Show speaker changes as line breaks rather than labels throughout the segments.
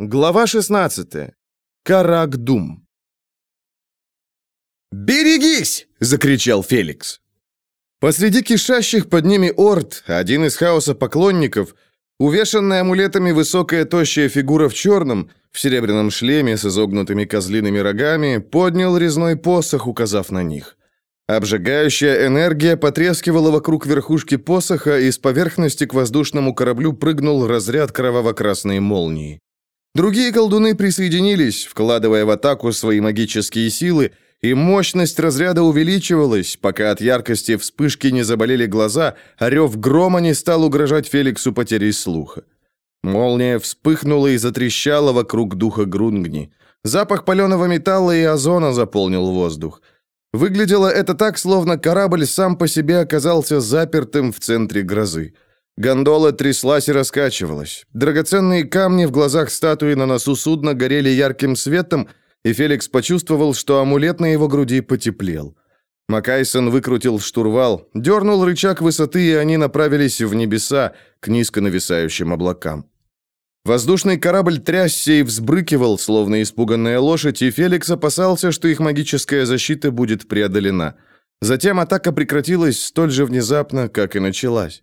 Глава 16. Карагдум.
«Берегись!» — закричал Феликс.
Посреди кишащих под ними орд, один из хаоса поклонников, увешанная амулетами высокая тощая фигура в черном, в серебряном шлеме с изогнутыми козлиными рогами, поднял резной посох, указав на них. Обжигающая энергия потрескивала вокруг верхушки посоха, и с поверхности к воздушному кораблю прыгнул разряд кроваво-красной молнии. Другие колдуны присоединились, вкладывая в атаку свои магические силы, и мощность разряда увеличивалась, пока от яркости вспышки не заболели глаза, а рев грома не стал угрожать Феликсу потерей слуха. Молния вспыхнула и затрещала вокруг духа Грунгни. Запах паленого металла и озона заполнил воздух. Выглядело это так, словно корабль сам по себе оказался запертым в центре грозы. Гондола тряслась и раскачивалась. Драгоценные камни в глазах статуи на носу судна горели ярким светом, и Феликс почувствовал, что амулет на его груди потеплел. Макайсон выкрутил штурвал, дернул рычаг высоты, и они направились в небеса, к низко нависающим облакам. Воздушный корабль трясся и взбрыкивал, словно испуганная лошадь, и Феликс опасался, что их магическая защита будет преодолена. Затем атака прекратилась столь же внезапно, как и началась.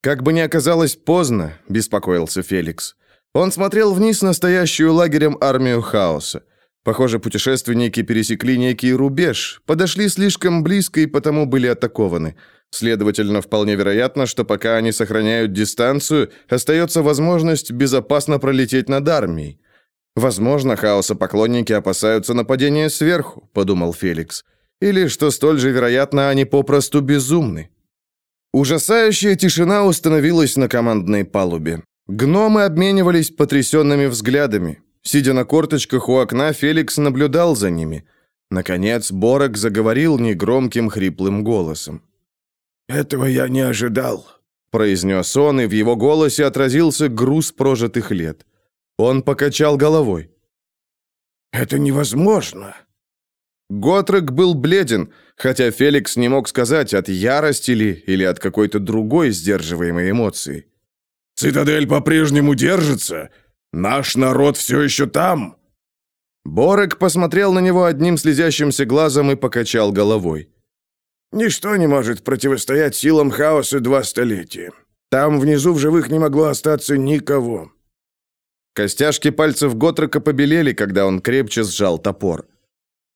Как бы ни оказалось поздно, беспокоился Феликс. Он смотрел вниз на стоящую лагерем армию хаоса. Похоже, путешественники пересекли некий рубеж, подошли слишком близко и потому были атакованы. Следовательно, вполне вероятно, что пока они сохраняют дистанцию, остается возможность безопасно пролететь над армией. Возможно, хаоса поклонники опасаются нападения сверху, подумал Феликс. Или, что столь же вероятно, они попросту безумны. Ужасающая тишина установилась на командной палубе. Гномы обменивались потрясенными взглядами. Сидя на корточках у окна, Феликс наблюдал за ними. Наконец, Борок заговорил негромким хриплым голосом.
«Этого я не ожидал», —
произнес он, и в его голосе отразился груз прожитых лет. Он покачал головой.
«Это невозможно».
Готрек был бледен, хотя Феликс не мог сказать, от ярости ли или от какой-то другой сдерживаемой эмоции.
«Цитадель по-прежнему держится? Наш народ все еще там?»
Борек посмотрел на него одним слезящимся глазом и покачал головой.
«Ничто не может противостоять силам хаоса два столетия. Там внизу в живых не могло остаться никого».
Костяшки пальцев Готрека побелели, когда он крепче сжал топор.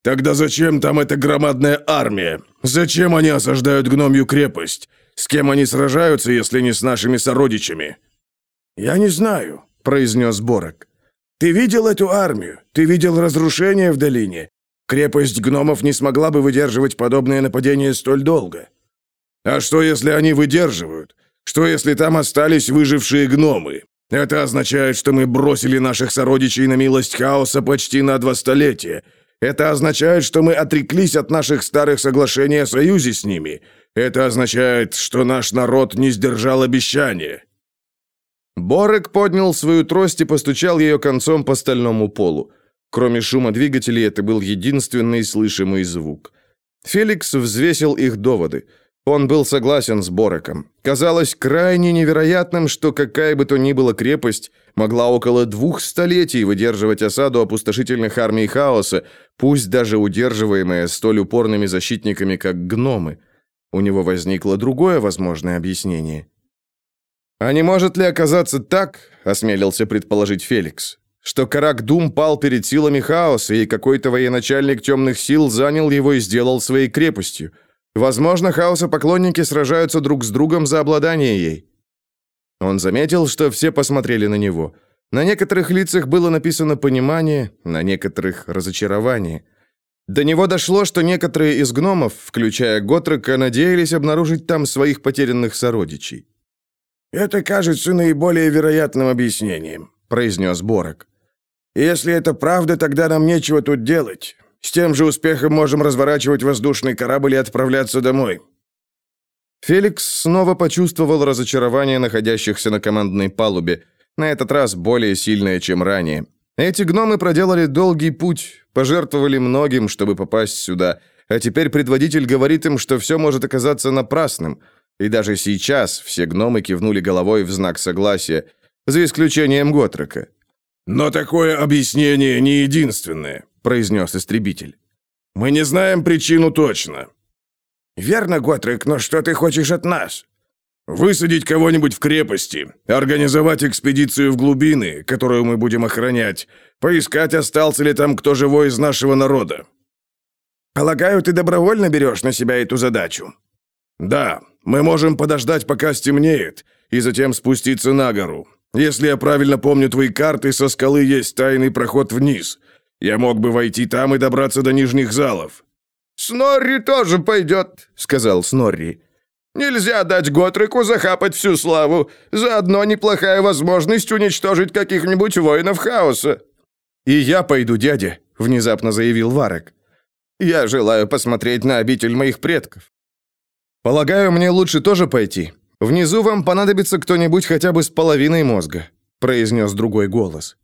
Тогда зачем там эта громадная армия? Зачем они осаждают гномью крепость? С кем они сражаются, если не с нашими сородичами? Я не знаю, произнес Борок. Ты видел эту армию? Ты видел разрушения в долине? Крепость гномов не смогла бы выдерживать подобное нападение столь долго. А что, если они выдерживают? Что, если там остались выжившие гномы? Это означает, что мы бросили наших сородичей на милость хаоса почти на два столетия – это означает, что мы отреклись от наших старых соглашений о союзе с ними. Это означает, что наш народ не сдержал обещания».
Борек поднял свою трость и постучал ее концом по стальному полу. Кроме шума двигателей, это был единственный слышимый звук. Феликс взвесил их доводы – он был согласен с Бореком. Казалось крайне невероятным, что какая бы то ни была крепость могла около двух столетий выдерживать осаду опустошительных армий хаоса, пусть даже удерживаемая столь упорными защитниками, как гномы. У него возникло другое возможное объяснение. «А не может ли оказаться так, — осмелился предположить Феликс, — что Карак-Дум пал перед силами хаоса, и какой-то военачальник темных сил занял его и сделал своей крепостью?» Возможно, хаоса поклонники сражаются друг с другом за обладание ей. Он заметил, что все посмотрели на него. На некоторых лицах было написано понимание, на некоторых разочарование. До него дошло, что некоторые из гномов, включая Готрека, надеялись обнаружить там своих потерянных сородичей.
«Это кажется наиболее вероятным объяснением», — произнес Борок. «Если это правда, тогда нам нечего тут делать. С тем же успехом можем разворачивать воздушный корабль и отправляться домой».
Феликс снова почувствовал разочарование находящихся на командной палубе, на этот раз более сильное, чем ранее. Эти гномы проделали долгий путь, пожертвовали многим, чтобы попасть сюда, а теперь предводитель говорит им, что все может оказаться напрасным. И даже сейчас все гномы кивнули головой в знак согласия, за исключением Готрека.
«Но такое объяснение не единственное», — произнес истребитель. «Мы не знаем причину точно».
«Верно, Готрик, но что ты хочешь от нас?»
«Высадить кого-нибудь в крепости, организовать экспедицию в глубины, которую мы будем охранять, поискать, остался ли там кто живой из нашего народа».
«Полагаю, ты добровольно берешь на себя эту задачу?»
«Да, мы можем подождать, пока стемнеет, и затем спуститься на гору. Если я правильно помню твои карты, со скалы есть тайный проход вниз. Я мог бы войти там и добраться до нижних залов».
«Снорри тоже пойдет», — сказал Снорри. «Нельзя дать Готрику захапать всю славу. Заодно неплохая возможность уничтожить каких-нибудь воинов хаоса». «И я пойду, дядя», — внезапно заявил Варек. «Я желаю посмотреть на обитель моих предков». «Полагаю, мне лучше тоже пойти. Внизу вам понадобится кто-нибудь хотя бы с половиной мозга», произнес другой голос.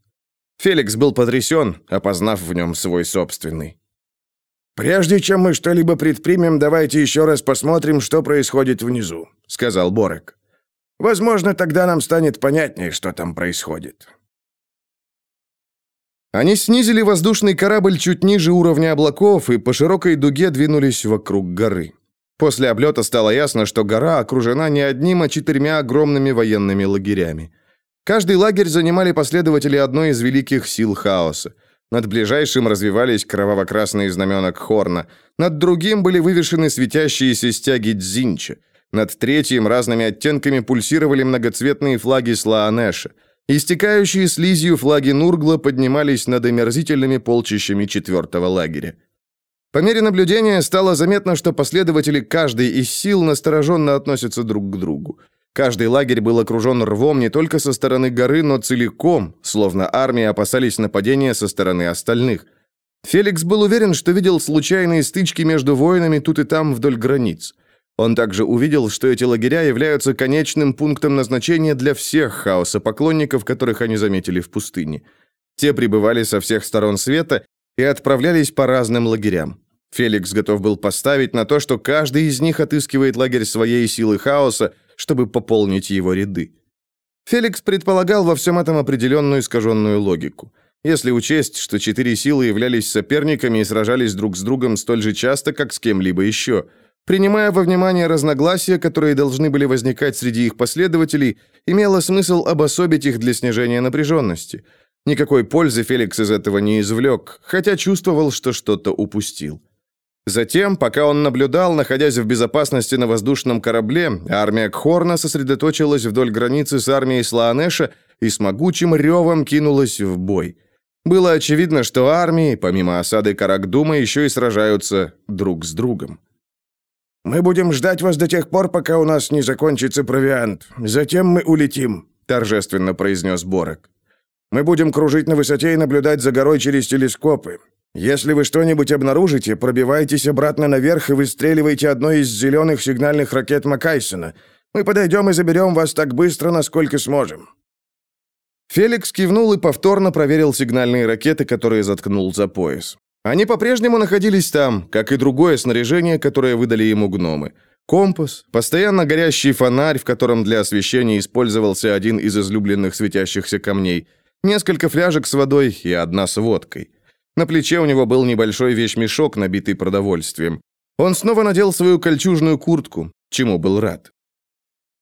Феликс был потрясен, опознав в нем свой собственный.
«Прежде чем мы что-либо предпримем, давайте еще раз посмотрим, что происходит внизу», — сказал Борек. «Возможно, тогда нам станет понятнее, что там происходит».
Они снизили воздушный корабль чуть ниже уровня облаков и по широкой дуге двинулись вокруг горы. После облета стало ясно, что гора окружена не одним, а четырьмя огромными военными лагерями. Каждый лагерь занимали последователи одной из великих сил хаоса. Над ближайшим развивались кроваво-красные знамена Кхорна, над другим были вывешены светящиеся стяги Дзинча, над третьим разными оттенками пульсировали многоцветные флаги Слаанеша. Истекающие слизью флаги Нургла поднимались над омерзительными полчищами четвертого лагеря. По мере наблюдения стало заметно, что последователи каждой из сил настороженно относятся друг к другу. Каждый лагерь был окружен рвом не только со стороны горы, но целиком, словно армии опасались нападения со стороны остальных. Феликс был уверен, что видел случайные стычки между воинами тут и там вдоль границ. Он также увидел, что эти лагеря являются конечным пунктом назначения для всех хаоса поклонников, которых они заметили в пустыне. Те прибывали со всех сторон света и отправлялись по разным лагерям. Феликс готов был поставить на то, что каждый из них отыскивает лагерь своей силы хаоса, чтобы пополнить его ряды. Феликс предполагал во всем этом определенную искаженную логику. Если учесть, что четыре силы являлись соперниками и сражались друг с другом столь же часто, как с кем-либо еще, принимая во внимание разногласия, которые должны были возникать среди их последователей, имело смысл обособить их для снижения напряженности – Никакой пользы Феликс из этого не извлек, хотя чувствовал, что что-то упустил. Затем, пока он наблюдал, находясь в безопасности на воздушном корабле, армия Кхорна сосредоточилась вдоль границы с армией Слаанеша и с могучим ревом кинулась в бой. Было очевидно, что армии, помимо осады Каракдума, еще и сражаются друг с другом.
«Мы будем ждать вас до тех пор, пока у нас не закончится провиант. Затем мы улетим», — торжественно произнес Борок. Мы будем кружить на высоте и наблюдать за горой через телескопы. Если вы что-нибудь обнаружите, пробивайтесь обратно наверх и выстреливайте одной из зеленых сигнальных ракет Макайсона. Мы подойдем и заберем вас так быстро, насколько сможем».
Феликс кивнул и повторно проверил сигнальные ракеты, которые заткнул за пояс. Они по-прежнему находились там, как и другое снаряжение, которое выдали ему гномы. Компас, постоянно горящий фонарь, в котором для освещения использовался один из излюбленных светящихся камней – Несколько фляжек с водой и одна с водкой. На плече у него был небольшой вещмешок, набитый продовольствием. Он снова надел свою кольчужную куртку, чему был рад.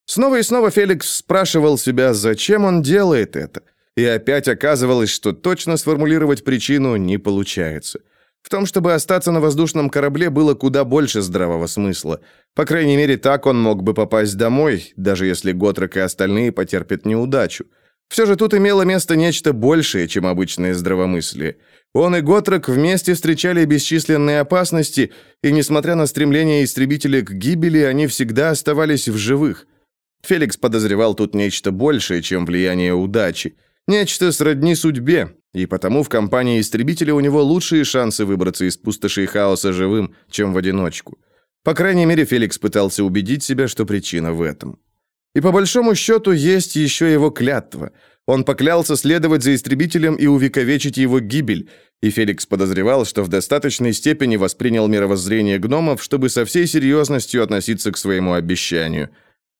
Снова и снова Феликс спрашивал себя, зачем он делает это, и опять оказывалось, что точно сформулировать причину не получается. В том, чтобы остаться на воздушном корабле, было куда больше здравого смысла. По крайней мере, так он мог бы попасть домой, даже если Готрек и остальные потерпят неудачу. Все же тут имело место нечто большее, чем обычное здравомыслие. Он и Готрек вместе встречали бесчисленные опасности, и, несмотря на стремление истребителя к гибели, они всегда оставались в живых. Феликс подозревал тут нечто большее, чем влияние удачи. Нечто сродни судьбе, и потому в компании истребителя у него лучшие шансы выбраться из пустоши и хаоса живым, чем в одиночку. По крайней мере, Феликс пытался убедить себя, что причина в этом. И по большому счету есть еще его клятва. Он поклялся следовать за истребителем и увековечить его гибель, и Феликс подозревал, что в достаточной степени воспринял мировоззрение гномов, чтобы со всей серьезностью относиться к своему обещанию.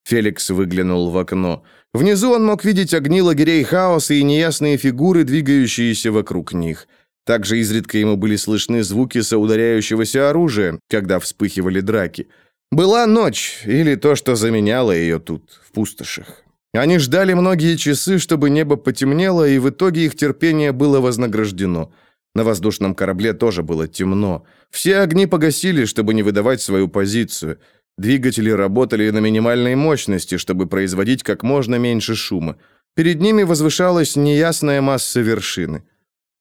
Феликс выглянул в окно. Внизу он мог видеть огни лагерей хаоса и неясные фигуры, двигающиеся вокруг них. Также изредка ему были слышны звуки соударяющегося оружия, когда вспыхивали драки. Была ночь, или то, что заменяло ее тут, в пустошах. Они ждали многие часы, чтобы небо потемнело, и в итоге их терпение было вознаграждено. На воздушном корабле тоже было темно. Все огни погасили, чтобы не выдавать свою позицию. Двигатели работали на минимальной мощности, чтобы производить как можно меньше шума. Перед ними возвышалась неясная масса вершины.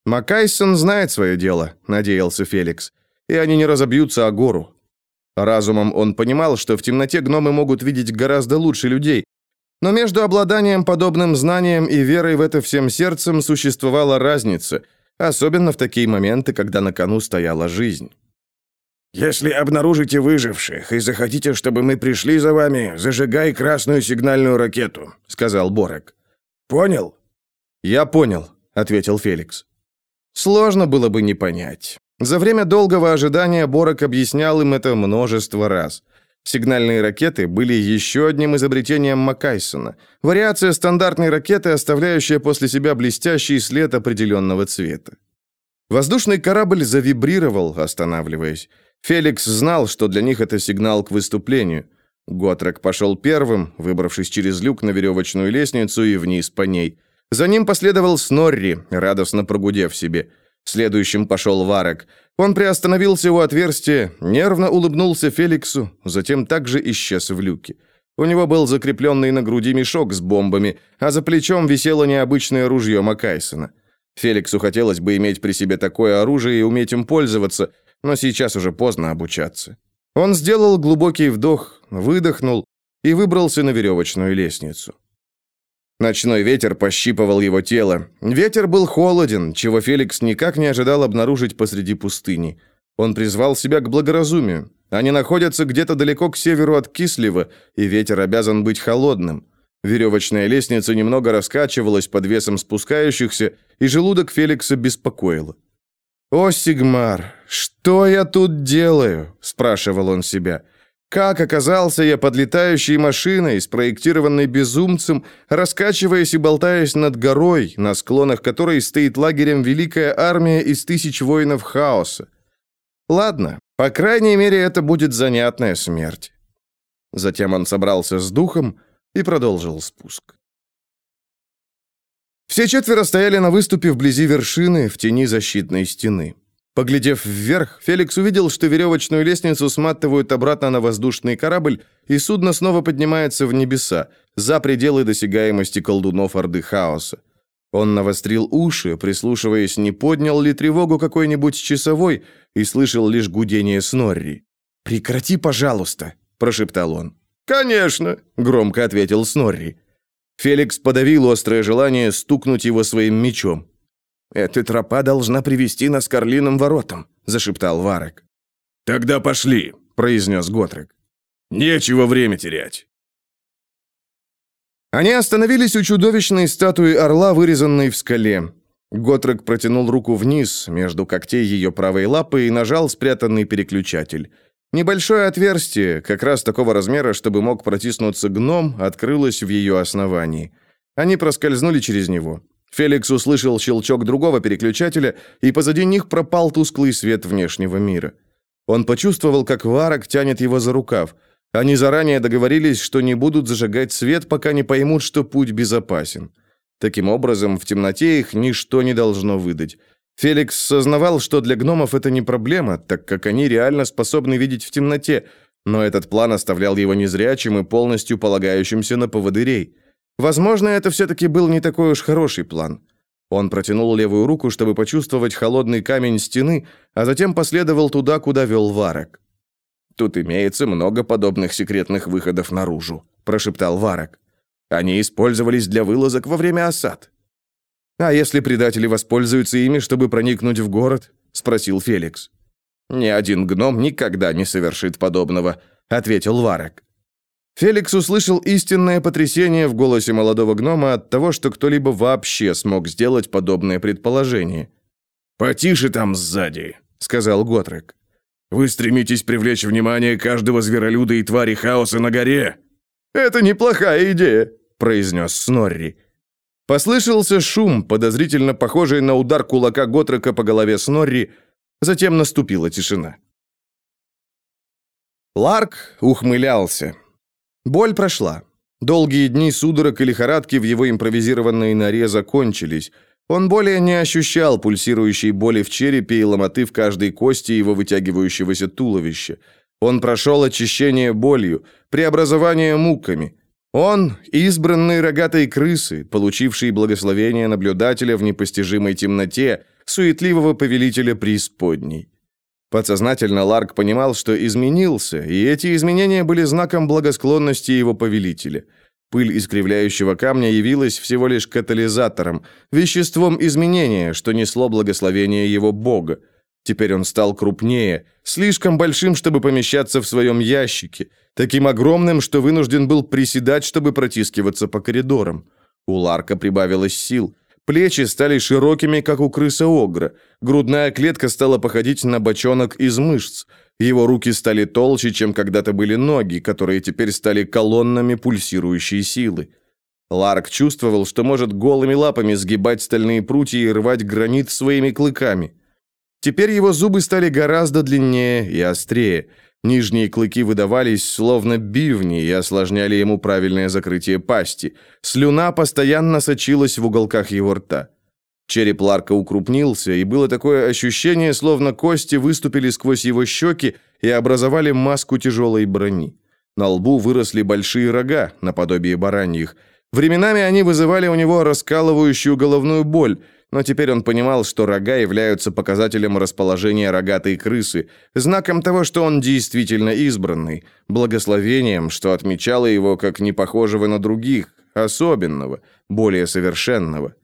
«Макайсон знает свое дело», — надеялся Феликс. «И они не разобьются о гору». Разумом он понимал, что в темноте гномы могут видеть гораздо лучше людей, но между обладанием подобным знанием и верой в это всем сердцем существовала разница, особенно в такие моменты, когда на кону стояла жизнь.
«Если обнаружите выживших и захотите, чтобы мы пришли за вами, зажигай красную сигнальную ракету», — сказал Борек. «Понял?»
«Я понял», — ответил Феликс. Сложно было бы не понять. За время долгого ожидания Борок объяснял им это множество раз. Сигнальные ракеты были еще одним изобретением Маккайсона. Вариация стандартной ракеты, оставляющая после себя блестящий след определенного цвета. Воздушный корабль завибрировал, останавливаясь. Феликс знал, что для них это сигнал к выступлению. Готрек пошел первым, выбравшись через люк на веревочную лестницу и вниз по ней. За ним последовал Снорри, радостно прогудев себе. Следующим пошел Варек. Он приостановился у отверстия, нервно улыбнулся Феликсу, затем также исчез в люке. У него был закрепленный на груди мешок с бомбами, а за плечом висело необычное ружье Макайсона. Феликсу хотелось бы иметь при себе такое оружие и уметь им пользоваться, но сейчас уже поздно обучаться. Он сделал глубокий вдох, выдохнул и выбрался на веревочную лестницу. Ночной ветер пощипывал его тело. Ветер был холоден, чего Феликс никак не ожидал обнаружить посреди пустыни. Он призвал себя к благоразумию. Они находятся где-то далеко к северу от Кислева, и ветер обязан быть холодным. Веревочная лестница немного раскачивалась под весом спускающихся, и желудок Феликса беспокоило. «О, Сигмар, что я тут делаю?» – спрашивал он себя. Как оказался я под летающей машиной, спроектированной безумцем, раскачиваясь и болтаясь над горой, на склонах которой стоит лагерем великая армия из тысяч воинов хаоса? Ладно, по крайней мере, это будет занятная смерть. Затем он собрался с духом и продолжил спуск. Все четверо стояли на выступе вблизи вершины, в тени защитной стены. Поглядев вверх, Феликс увидел, что веревочную лестницу сматывают обратно на воздушный корабль, и судно снова поднимается в небеса, за пределы досягаемости колдунов Орды Хаоса. Он навострил уши, прислушиваясь, не поднял ли тревогу какой-нибудь часовой, и слышал лишь гудение Снорри. «Прекрати, пожалуйста», – прошептал он.
«Конечно», –
громко ответил Снорри. Феликс подавил острое желание стукнуть его своим мечом.
«Эта тропа должна привести нас к Орлиным воротам», — зашептал Варек.
«Тогда пошли», — произнес Готрек. «Нечего время терять».
Они остановились у чудовищной статуи орла, вырезанной в скале. Готрек протянул руку вниз, между когтей ее правой лапы, и нажал спрятанный переключатель. Небольшое отверстие, как раз такого размера, чтобы мог протиснуться гном, открылось в ее основании. Они проскользнули через него. Феликс услышал щелчок другого переключателя, и позади них пропал тусклый свет внешнего мира. Он почувствовал, как Варок тянет его за рукав. Они заранее договорились, что не будут зажигать свет, пока не поймут, что путь безопасен. Таким образом, в темноте их ничто не должно выдать. Феликс сознавал, что для гномов это не проблема, так как они реально способны видеть в темноте, но этот план оставлял его незрячим и полностью полагающимся на поводырей. Возможно, это все-таки был не такой уж хороший план. Он протянул левую руку, чтобы почувствовать холодный камень стены, а затем последовал туда, куда вел Варок. «Тут имеется много подобных секретных выходов наружу», – прошептал Варок. «Они использовались для вылазок во время осад». «А если предатели воспользуются ими, чтобы проникнуть в город?» – спросил Феликс. «Ни один гном никогда не совершит подобного», – ответил Варок. Феликс услышал истинное потрясение в голосе молодого гнома от того, что кто-либо вообще смог сделать подобное предположение.
«Потише там сзади», — сказал Готрек. «Вы стремитесь привлечь внимание каждого зверолюда и твари хаоса на горе?»
«Это неплохая идея», — произнес Снорри. Послышался шум, подозрительно похожий на удар кулака Готрека по голове Снорри, затем наступила тишина. Ларк ухмылялся. Боль прошла. Долгие дни судорог и лихорадки в его импровизированной норе закончились. Он более не ощущал пульсирующей боли в черепе и ломоты в каждой кости его вытягивающегося туловища. Он прошел очищение болью, преобразование муками. Он – избранный рогатой крысы, получивший благословение наблюдателя в непостижимой темноте, суетливого повелителя преисподней. Подсознательно Ларк понимал, что изменился, и эти изменения были знаком благосклонности его повелителя. Пыль искривляющего камня явилась всего лишь катализатором, веществом изменения, что несло благословение его бога. Теперь он стал крупнее, слишком большим, чтобы помещаться в своем ящике, таким огромным, что вынужден был приседать, чтобы протискиваться по коридорам. У Ларка прибавилось сил – Плечи стали широкими, как у крыса-огра. Грудная клетка стала походить на бочонок из мышц. Его руки стали толще, чем когда-то были ноги, которые теперь стали колоннами пульсирующей силы. Ларк чувствовал, что может голыми лапами сгибать стальные прутья и рвать гранит своими клыками. Теперь его зубы стали гораздо длиннее и острее – Нижние клыки выдавались, словно бивни, и осложняли ему правильное закрытие пасти. Слюна постоянно сочилась в уголках его рта. Череп Ларка укрупнился, и было такое ощущение, словно кости выступили сквозь его щеки и образовали маску тяжелой брони. На лбу выросли большие рога, наподобие бараньих. Временами они вызывали у него раскалывающую головную боль – но теперь он понимал, что рога являются показателем расположения рогатой крысы, знаком того, что он действительно избранный, благословением, что отмечало его как непохожего на других, особенного, более совершенного.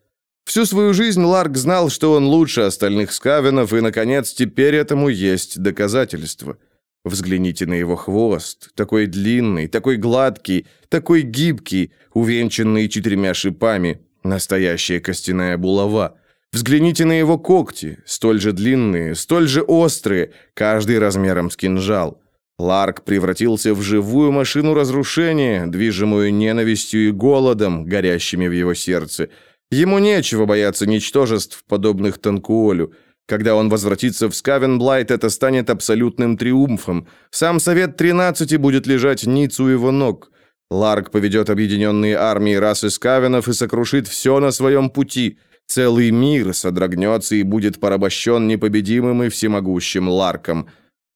Всю свою жизнь Ларк знал, что он лучше остальных скавенов, и, наконец, теперь этому есть доказательство. Взгляните на его хвост, такой длинный, такой гладкий, такой гибкий, увенчанный четырьмя шипами, Настоящая костяная булава. Взгляните на его когти, столь же длинные, столь же острые, каждый размером с кинжал. Ларк превратился в живую машину разрушения, движимую ненавистью и голодом, горящими в его сердце. Ему нечего бояться ничтожеств, подобных Танкуолю. Когда он возвратится в Скавенблайт, это станет абсолютным триумфом. Сам Совет Тринадцати будет лежать ниц у его ног. Ларк поведет объединенные армии расы скавенов и сокрушит все на своем пути. Целый мир содрогнется и будет порабощен непобедимым и всемогущим Ларком.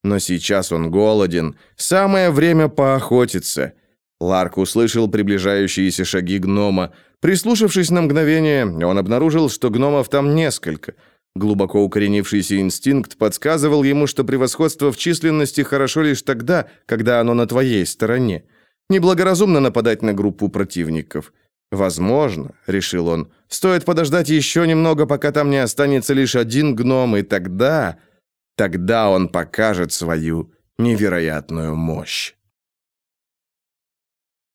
Но сейчас он голоден. Самое время поохотиться. Ларк услышал приближающиеся шаги гнома. Прислушавшись на мгновение, он обнаружил, что гномов там несколько. Глубоко укоренившийся инстинкт подсказывал ему, что превосходство в численности хорошо лишь тогда, когда оно на твоей стороне. Неблагоразумно нападать на группу противников. Возможно, решил он, стоит подождать еще немного, пока там не останется лишь один гном, и тогда... Тогда он покажет свою невероятную мощь.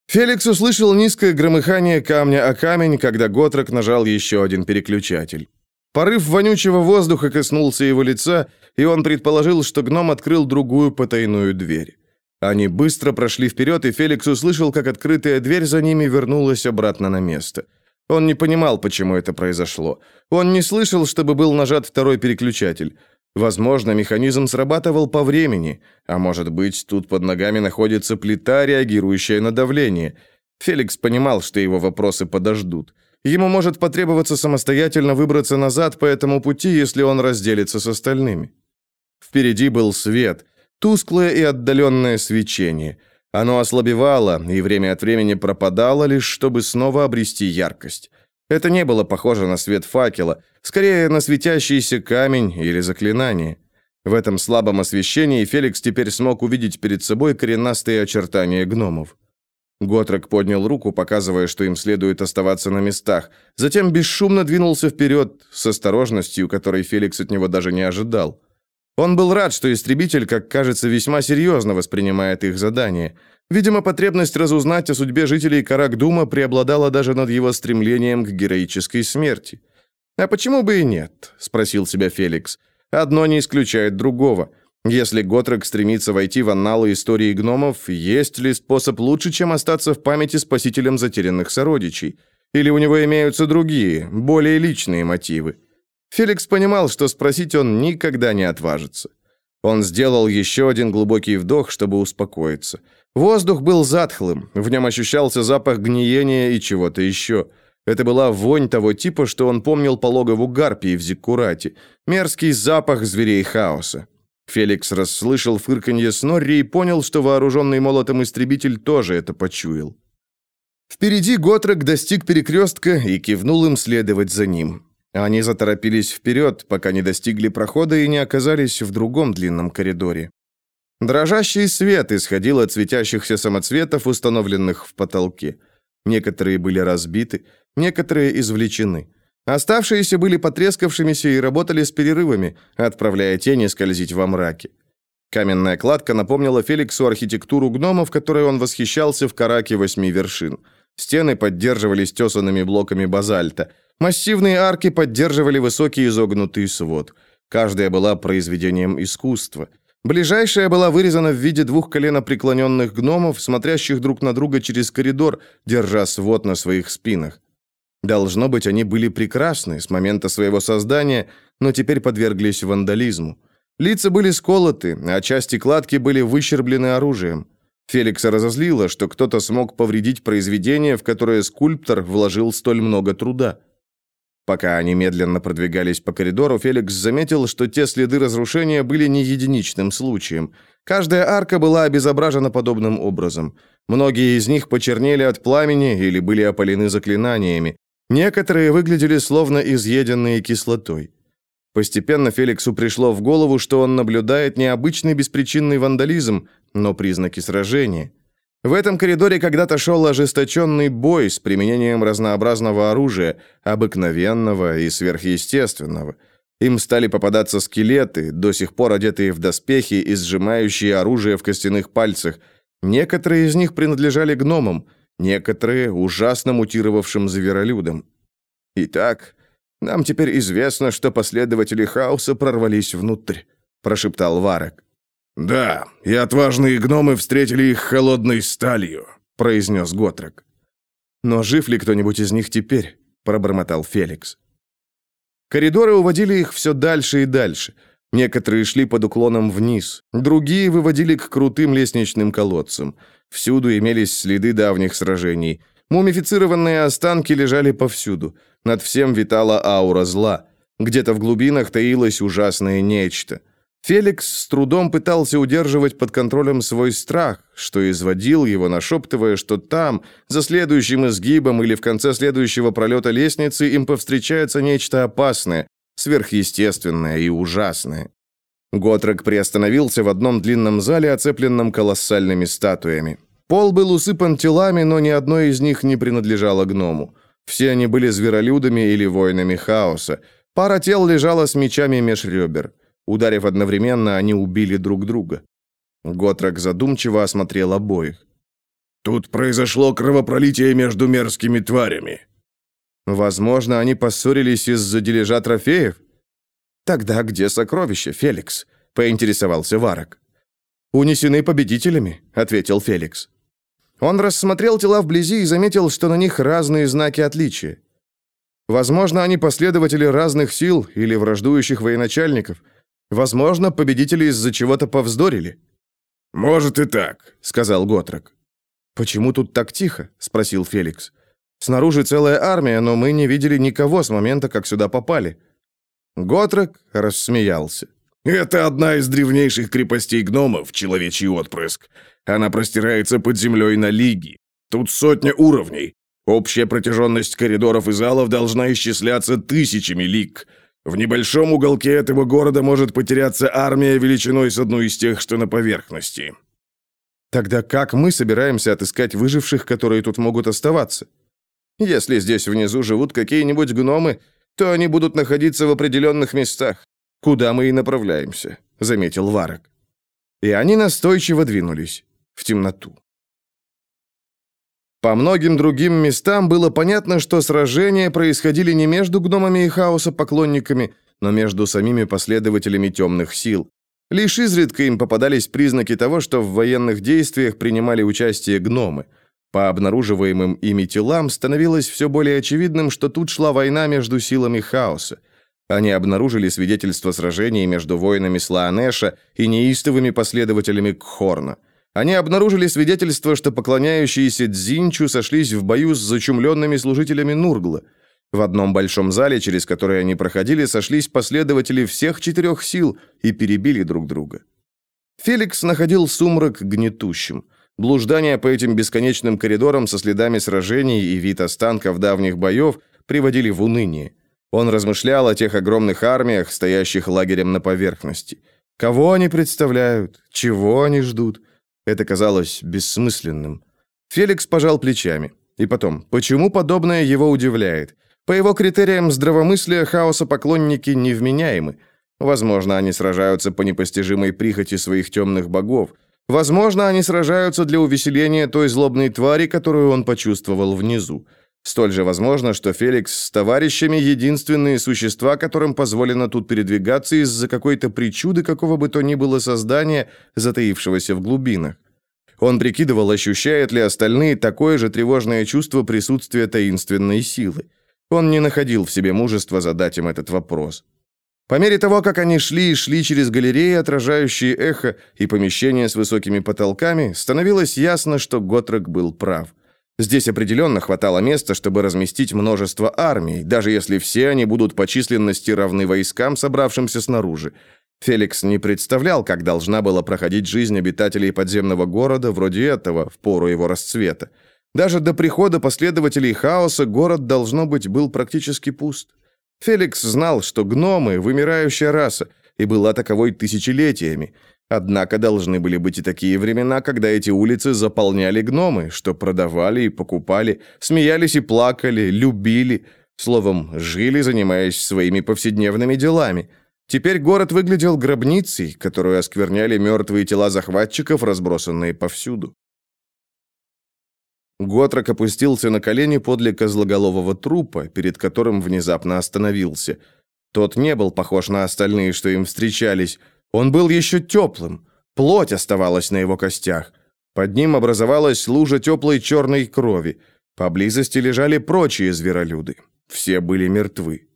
Феликс услышал низкое громыхание камня о камень, когда Готрок нажал еще один переключатель. Порыв вонючего воздуха коснулся его лица, и он предположил, что гном открыл другую потайную дверь. Они быстро прошли вперед, и Феликс услышал, как открытая дверь за ними вернулась обратно на место. Он не понимал, почему это произошло. Он не слышал, чтобы был нажат второй переключатель. Возможно, механизм срабатывал по времени, а может быть, тут под ногами находится плита, реагирующая на давление. Феликс понимал, что его вопросы подождут. Ему может потребоваться самостоятельно выбраться назад по этому пути, если он разделится с остальными. Впереди был свет, Тусклое и отдаленное свечение. Оно ослабевало и время от времени пропадало, лишь чтобы снова обрести яркость. Это не было похоже на свет факела, скорее на светящийся камень или заклинание. В этом слабом освещении Феликс теперь смог увидеть перед собой коренастые очертания гномов. Готрек поднял руку, показывая, что им следует оставаться на местах. Затем бесшумно двинулся вперед, с осторожностью, которой Феликс от него даже не ожидал. Он был рад, что истребитель, как кажется, весьма серьезно воспринимает их задание. Видимо, потребность разузнать о судьбе жителей Каракдума преобладала даже над его стремлением к героической смерти. «А почему бы и нет?» – спросил себя Феликс. «Одно не исключает другого. Если Готрек стремится войти в анналы истории гномов, есть ли способ лучше, чем остаться в памяти спасителем затерянных сородичей? Или у него имеются другие, более личные мотивы? Феликс понимал, что спросить он никогда не отважится. Он сделал еще один глубокий вдох, чтобы успокоиться. Воздух был затхлым, в нем ощущался запах гниения и чего-то еще. Это была вонь того типа, что он помнил по логову Гарпии в Зиккурате. Мерзкий запах зверей хаоса. Феликс расслышал фырканье Снорри и понял, что вооруженный молотом истребитель тоже это почуял. Впереди Готрек достиг перекрестка и кивнул им следовать за ним. Они заторопились вперед, пока не достигли прохода и не оказались в другом длинном коридоре. Дрожащий свет исходил от светящихся самоцветов, установленных в потолке. Некоторые были разбиты, некоторые извлечены. Оставшиеся были потрескавшимися и работали с перерывами, отправляя тени скользить во мраке. Каменная кладка напомнила Феликсу архитектуру гномов, которой он восхищался в Караке восьми вершин. Стены поддерживались тесанными блоками базальта. Массивные арки поддерживали высокий изогнутый свод. Каждая была произведением искусства. Ближайшая была вырезана в виде двух коленопреклоненных гномов, смотрящих друг на друга через коридор, держа свод на своих спинах. Должно быть, они были прекрасны с момента своего создания, но теперь подверглись вандализму. Лица были сколоты, а части кладки были выщерблены оружием. Феликса разозлило, что кто-то смог повредить произведение, в которое скульптор вложил столь много труда. Пока они медленно продвигались по коридору, Феликс заметил, что те следы разрушения были не единичным случаем. Каждая арка была обезображена подобным образом. Многие из них почернели от пламени или были опалены заклинаниями. Некоторые выглядели словно изъеденные кислотой. Постепенно Феликсу пришло в голову, что он наблюдает необычный беспричинный вандализм, но признаки сражения. В этом коридоре когда-то шел ожесточенный бой с применением разнообразного оружия, обыкновенного и сверхъестественного. Им стали попадаться скелеты, до сих пор одетые в доспехи и сжимающие оружие в костяных пальцах. Некоторые из них принадлежали гномам – некоторые ужасно мутировавшим зверолюдам. Итак, нам теперь известно, что последователи хаоса прорвались внутрь, прошептал Варек.
Да, и отважные гномы встретили их холодной сталью, произнес Готрек.
Но жив ли кто-нибудь из них теперь? пробормотал Феликс. Коридоры уводили их все дальше и дальше. Некоторые шли под уклоном вниз, другие выводили к крутым лестничным колодцам. Всюду имелись следы давних сражений. Мумифицированные останки лежали повсюду. Над всем витала аура зла. Где-то в глубинах таилось ужасное нечто. Феликс с трудом пытался удерживать под контролем свой страх, что изводил его, нашептывая, что там, за следующим изгибом или в конце следующего пролета лестницы, им повстречается нечто опасное, сверхъестественное и ужасное. Готрек приостановился в одном длинном зале, оцепленном колоссальными статуями. Пол был усыпан телами, но ни одно из них не принадлежало гному. Все они были зверолюдами или воинами хаоса. Пара тел лежала с мечами меж ребер. Ударив одновременно, они убили друг друга. Готрек задумчиво осмотрел обоих.
«Тут произошло кровопролитие между мерзкими тварями».
«Возможно, они поссорились из-за дележа трофеев?» «Тогда где сокровища, Феликс?» — поинтересовался Варок. «Унесены победителями», — ответил Феликс. Он рассмотрел тела вблизи и заметил, что на них разные знаки отличия. Возможно, они последователи разных сил или враждующих военачальников. Возможно, победители из-за чего-то повздорили.
«Может и так», — сказал Готрок.
«Почему тут так тихо?» — спросил Феликс. «Снаружи целая армия, но мы не видели никого с момента, как сюда попали». Готрек рассмеялся.
«Это одна из древнейших крепостей гномов, человечий отпрыск. Она простирается под землей на лиги. Тут сотня уровней. Общая протяженность коридоров и залов должна исчисляться тысячами лиг. В небольшом уголке этого города может потеряться армия величиной с одной из тех, что на поверхности».
«Тогда как мы собираемся отыскать выживших, которые тут могут оставаться? Если здесь внизу живут какие-нибудь гномы, то они будут находиться в определенных местах, куда мы и направляемся», — заметил Варок. И они настойчиво двинулись в темноту. По многим другим местам было понятно, что сражения происходили не между гномами и хаоса поклонниками, но между самими последователями темных сил. Лишь изредка им попадались признаки того, что в военных действиях принимали участие гномы. По обнаруживаемым ими телам становилось все более очевидным, что тут шла война между силами хаоса. Они обнаружили свидетельства сражений между воинами Слаанеша и неистовыми последователями Кхорна. Они обнаружили свидетельство, что поклоняющиеся Дзинчу сошлись в бою с зачумленными служителями Нургла – в одном большом зале, через который они проходили, сошлись последователи всех четырех сил и перебили друг друга. Феликс находил сумрак гнетущим. Блуждания по этим бесконечным коридорам со следами сражений и вид останков давних боев приводили в уныние. Он размышлял о тех огромных армиях, стоящих лагерем на поверхности. Кого они представляют? Чего они ждут? Это казалось бессмысленным. Феликс пожал плечами. И потом, почему подобное его удивляет? По его критериям здравомыслия хаоса поклонники невменяемы. Возможно, они сражаются по непостижимой прихоти своих темных богов. Возможно, они сражаются для увеселения той злобной твари, которую он почувствовал внизу. Столь же возможно, что Феликс с товарищами единственные существа, которым позволено тут передвигаться из-за какой-то причуды какого бы то ни было создания, затаившегося в глубинах. Он прикидывал, ощущают ли остальные такое же тревожное чувство присутствия таинственной силы. Он не находил в себе мужества задать им этот вопрос. По мере того, как они шли и шли через галереи, отражающие эхо, и помещения с высокими потолками, становилось ясно, что Готрек был прав. Здесь определенно хватало места, чтобы разместить множество армий, даже если все они будут по численности равны войскам, собравшимся снаружи. Феликс не представлял, как должна была проходить жизнь обитателей подземного города вроде этого в пору его расцвета. Даже до прихода последователей хаоса город, должно быть, был практически пуст. Феликс знал, что гномы – вымирающая раса, и была таковой тысячелетиями. Однако должны были быть и такие времена, когда эти улицы заполняли гномы, что продавали и покупали, смеялись и плакали, любили, словом, жили, занимаясь своими повседневными делами. Теперь город выглядел гробницей, которую оскверняли мертвые тела захватчиков, разбросанные повсюду. Готрок опустился на колени подле козлоголового трупа, перед которым внезапно остановился. Тот не был похож на остальные, что им встречались. Он был еще теплым. Плоть оставалась на его костях. Под ним образовалась лужа теплой черной крови. Поблизости лежали прочие зверолюды. Все были мертвы.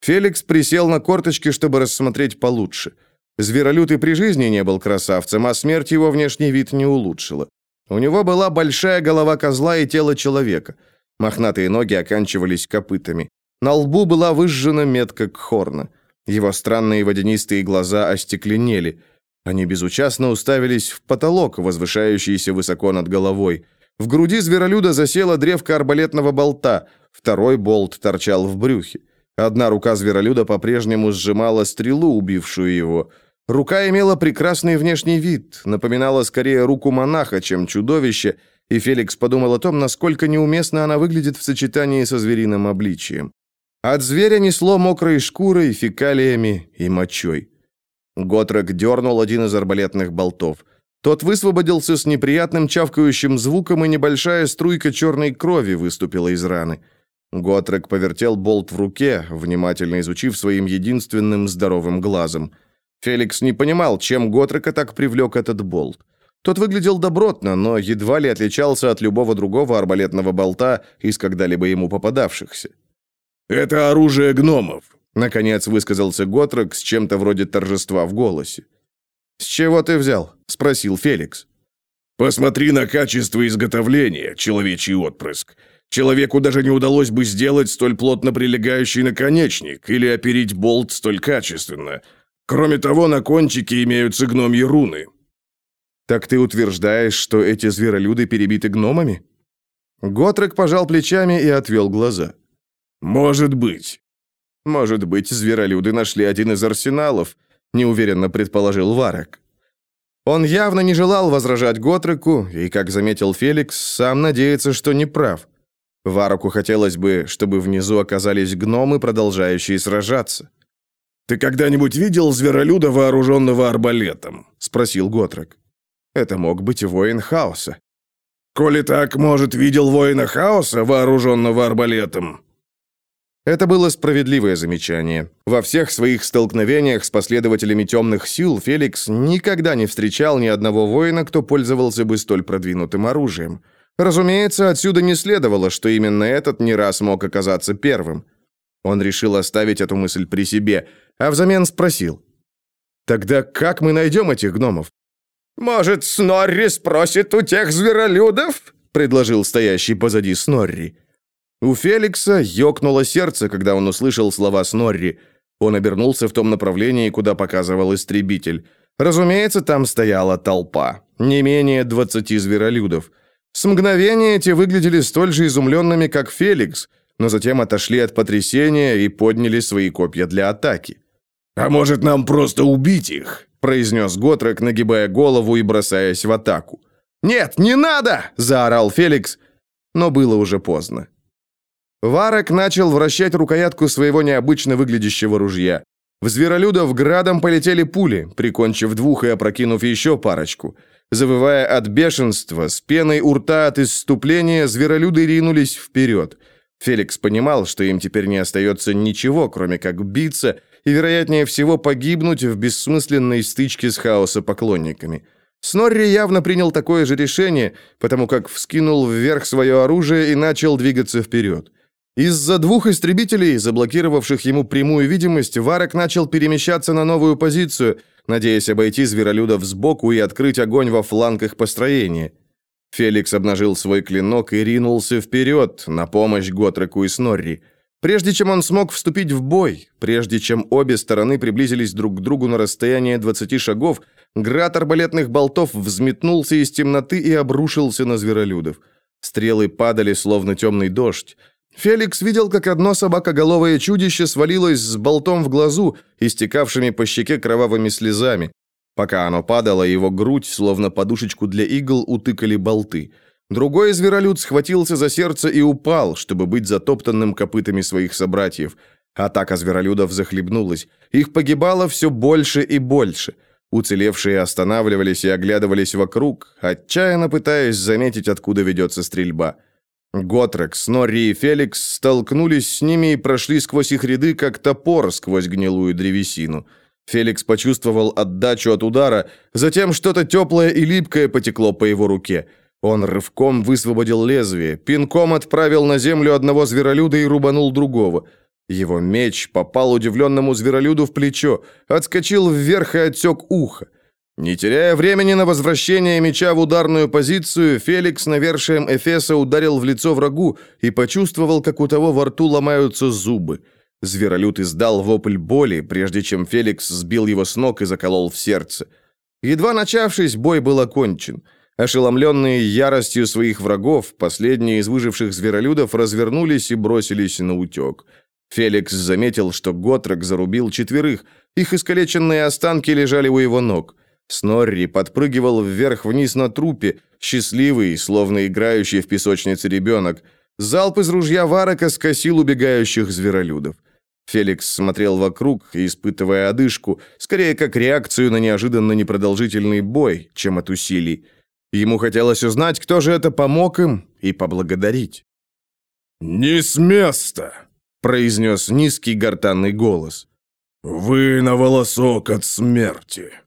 Феликс присел на корточки, чтобы рассмотреть получше. Зверолюд и при жизни не был красавцем, а смерть его внешний вид не улучшила. У него была большая голова козла и тело человека. Мохнатые ноги оканчивались копытами. На лбу была выжжена метка кхорна. Его странные водянистые глаза остекленели. Они безучастно уставились в потолок, возвышающийся высоко над головой. В груди зверолюда засела древко арбалетного болта, второй болт торчал в брюхе. Одна рука зверолюда по-прежнему сжимала стрелу, убившую его. Рука имела прекрасный внешний вид, напоминала скорее руку монаха, чем чудовище, и Феликс подумал о том, насколько неуместно она выглядит в сочетании со звериным обличием. От зверя несло мокрой шкурой, фекалиями и мочой. Готрек дернул один из арбалетных болтов. Тот высвободился с неприятным чавкающим звуком, и небольшая струйка черной крови выступила из раны. Готрек повертел болт в руке, внимательно изучив своим единственным здоровым глазом – Феликс не понимал, чем Готрека так привлек этот болт. Тот выглядел добротно, но едва ли отличался от любого другого арбалетного болта из когда-либо ему попадавшихся.
«Это оружие гномов», —
наконец высказался Готрек с чем-то вроде торжества в голосе. «С чего ты взял?» — спросил Феликс.
«Посмотри на качество изготовления, человечий отпрыск. Человеку даже не удалось бы сделать столь плотно прилегающий наконечник или оперить болт столь качественно. Кроме того, на кончике имеются гномьи руны».
«Так ты утверждаешь, что эти зверолюды перебиты гномами?» Готрек пожал плечами и отвел глаза.
«Может быть».
«Может быть, зверолюды нашли один из арсеналов», неуверенно предположил Варек. Он явно не желал возражать Готреку, и, как заметил Феликс, сам надеется, что не прав. Вараку хотелось бы, чтобы внизу оказались гномы, продолжающие сражаться.
«Ты когда-нибудь видел зверолюда, вооруженного арбалетом?» — спросил Готрек.
«Это мог быть воин хаоса».
«Коли так, может, видел воина хаоса, вооруженного арбалетом?»
Это было справедливое замечание. Во всех своих столкновениях с последователями темных сил Феликс никогда не встречал ни одного воина, кто пользовался бы столь продвинутым оружием. Разумеется, отсюда не следовало, что именно этот не раз мог оказаться первым. Он решил оставить эту мысль при себе, а взамен спросил. «Тогда как мы найдем этих гномов?»
«Может, Снорри спросит у тех зверолюдов?» — предложил стоящий позади Снорри.
У Феликса ёкнуло сердце, когда он услышал слова Снорри. Он обернулся в том направлении, куда показывал истребитель. Разумеется, там стояла толпа. Не менее двадцати зверолюдов. С мгновения эти выглядели столь же изумленными, как Феликс, но затем отошли от потрясения и подняли свои копья для атаки.
«А может, нам просто убить их?»
произнес Готрек, нагибая голову и бросаясь в атаку. «Нет, не надо!» – заорал Феликс, но было уже поздно. Варок начал вращать рукоятку своего необычно выглядящего ружья. В зверолюдов градом полетели пули, прикончив двух и опрокинув еще парочку. Завывая от бешенства, с пеной у рта от исступления, зверолюды ринулись вперед. Феликс понимал, что им теперь не остается ничего, кроме как биться, и, вероятнее всего, погибнуть в бессмысленной стычке с хаоса поклонниками. Снорри явно принял такое же решение, потому как вскинул вверх свое оружие и начал двигаться вперед. Из-за двух истребителей, заблокировавших ему прямую видимость, Варок начал перемещаться на новую позицию, надеясь обойти зверолюдов сбоку и открыть огонь во флангах построения. Феликс обнажил свой клинок и ринулся вперед, на помощь Готреку и Снорри. Прежде чем он смог вступить в бой, прежде чем обе стороны приблизились друг к другу на расстояние 20 шагов, град арбалетных болтов взметнулся из темноты и обрушился на зверолюдов. Стрелы падали, словно темный дождь. Феликс видел, как одно собакоголовое чудище свалилось с болтом в глазу, истекавшими по щеке кровавыми слезами. Пока оно падало, его грудь, словно подушечку для игл, утыкали болты. Другой зверолюд схватился за сердце и упал, чтобы быть затоптанным копытами своих собратьев. Атака зверолюдов захлебнулась. Их погибало все больше и больше. Уцелевшие останавливались и оглядывались вокруг, отчаянно пытаясь заметить, откуда ведется стрельба. Готрек, Снорри и Феликс столкнулись с ними и прошли сквозь их ряды, как топор сквозь гнилую древесину. Феликс почувствовал отдачу от удара, затем что-то теплое и липкое потекло по его руке. Он рывком высвободил лезвие, пинком отправил на землю одного зверолюда и рубанул другого. Его меч попал удивленному зверолюду в плечо, отскочил вверх и отсек ухо. Не теряя времени на возвращение меча в ударную позицию, Феликс навершием Эфеса ударил в лицо врагу и почувствовал, как у того во рту ломаются зубы. Зверолюд издал вопль боли, прежде чем Феликс сбил его с ног и заколол в сердце. Едва начавшись, бой был окончен. Ошеломленные яростью своих врагов, последние из выживших зверолюдов развернулись и бросились на утек. Феликс заметил, что Готрек зарубил четверых, их искалеченные останки лежали у его ног. Снорри подпрыгивал вверх-вниз на трупе, счастливый, словно играющий в песочнице ребенок. Залп из ружья Варака скосил убегающих зверолюдов. Феликс смотрел вокруг, испытывая одышку, скорее как реакцию на неожиданно непродолжительный бой, чем от усилий. Ему хотелось узнать, кто же это помог им, и поблагодарить.
«Не с места!» — произнес низкий гортанный голос. «Вы на волосок от смерти!»